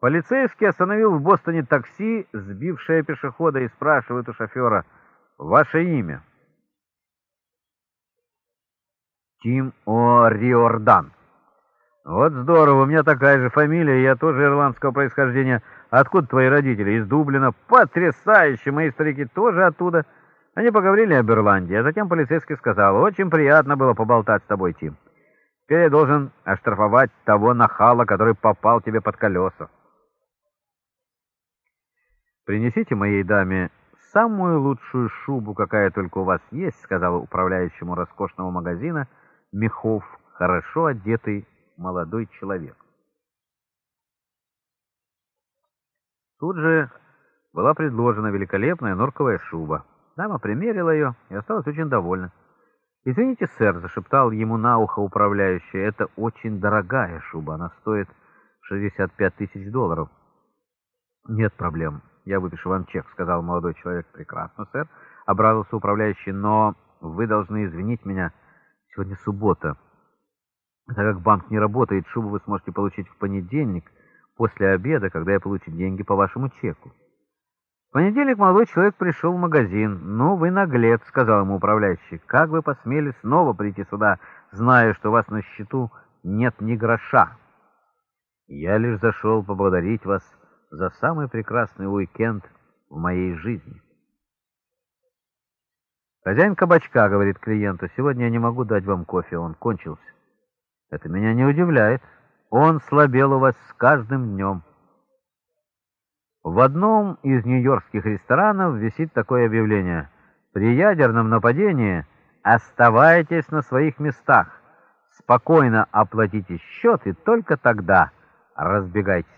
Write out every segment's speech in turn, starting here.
Полицейский остановил в Бостоне такси, сбившее пешехода, и спрашивает у шофера «Ваше имя?» «Тим О'Риордан». «Вот здорово, у меня такая же фамилия, я тоже ирландского происхождения. Откуда твои родители? Из Дублина. Потрясающе! Мои старики тоже оттуда». Они поговорили об Ирландии, а затем полицейский сказал, «Очень приятно было поболтать с тобой, Тим. Теперь я должен оштрафовать того нахала, который попал тебе под колеса». «Принесите моей даме самую лучшую шубу, какая только у вас есть», — сказал управляющему роскошного магазина мехов, хорошо одетый молодой человек. Тут же была предложена великолепная норковая шуба. Дама примерила ее и осталась очень довольна. «Извините, сэр», — зашептал ему на ухо управляющий, — «это очень дорогая шуба, она стоит 65 тысяч долларов». «Нет проблем, я выпишу вам чек», — сказал молодой человек. «Прекрасно, сэр», — обрадовался управляющий, — «но вы должны извинить меня, сегодня суббота». Так как банк не работает, шубу вы сможете получить в понедельник, после обеда, когда я получу деньги по вашему чеку. В понедельник молодой человек пришел в магазин. «Ну, вы наглец», — сказал ему управляющий. «Как вы посмели снова прийти сюда, зная, что у вас на счету нет ни гроша?» «Я лишь зашел поблагодарить вас за самый прекрасный уикенд в моей жизни». «Хозяин кабачка, — говорит клиенту, — сегодня я не могу дать вам кофе, он кончился». Это меня не удивляет. Он слабел у вас с каждым днем. В одном из нью-йоркских ресторанов висит такое объявление. При ядерном нападении оставайтесь на своих местах. Спокойно оплатите счет и только тогда разбегайтесь.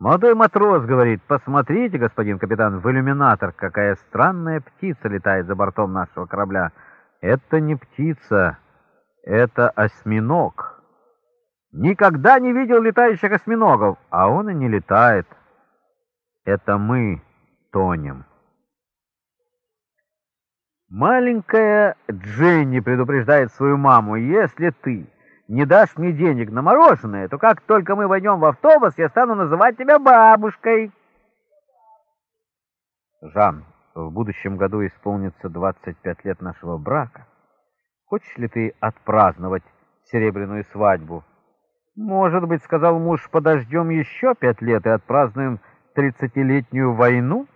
Молодой матрос говорит, посмотрите, господин капитан, в иллюминатор, какая странная птица летает за бортом нашего корабля. Это не птица, это осьминог. Никогда не видел летающих осьминогов, а он и не летает. Это мы тонем. Маленькая Дженни предупреждает свою маму, если ты не дашь мне денег на мороженое, то как только мы войдем в автобус, я стану называть тебя бабушкой. Жан, в будущем году исполнится 25 лет нашего брака. Хочешь ли ты отпраздновать серебряную свадьбу? Может быть, сказал муж, подождем еще пять лет и отпразднуем тридцатилетнюю войну?